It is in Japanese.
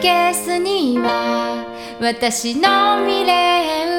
ケースには私の未練